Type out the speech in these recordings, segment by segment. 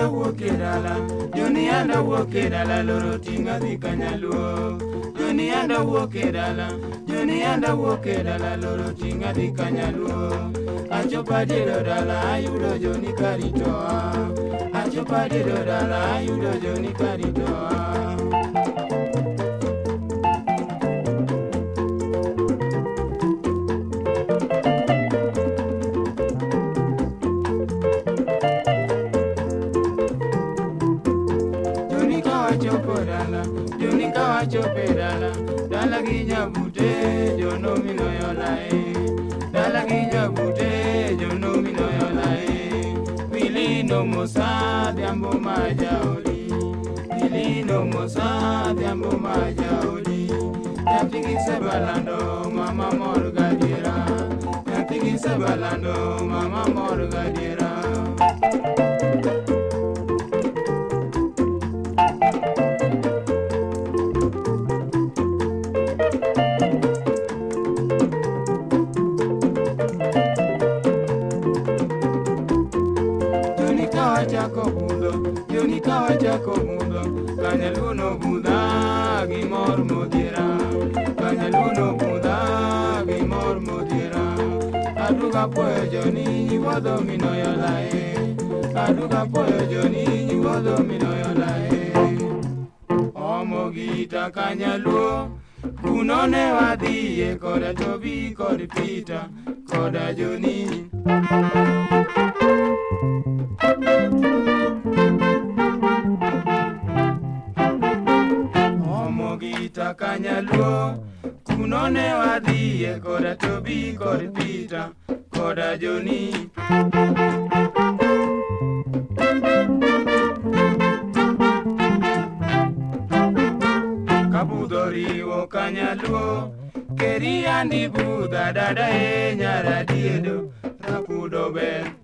wuok e dala jonianda wuok e dala loro tinga dhi kanyaluo jonianda wuok e dala jonianda wuok e dala loro tinga dhi kanyaluo achopo adiero dala ayudo joni karitoa. Achopo adiero dala ayudo joni karitoa dala gi nyabute, jono minoyo lae. Dala gi nyabute, jono minoyo lae. Pilino mosa, dhiambo ma jaoli. Pilino mosa, dhiambo ma jaoli. Nyathi sebalando, mama mor gadiera. Nyathi gi sebalando, mama mor gadiera. Joni ka wachako budho, joni ka wachako budho, kanyaluono budha gi mor modhiera. Kanyaluono budha gi mor modhiera. Aduga puoyo joni nyiwodho minoyo lae. Aduga puoyo joni nyiwodho minoyo lae. Omo gita kanyaluo, kuno ne wadhiye koda Tobi kod Peter koda joni. Kuno ne wadhiye koda Tobi kod Peter koda joni. Kabudho riwo kanyaluo, keriandi budha dada e nyaradiedo, rapudo ber.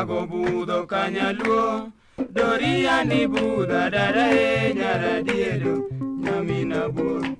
Obago budho kanyaluo, doriandi budha dada e nyaradiedo, nyamina buor.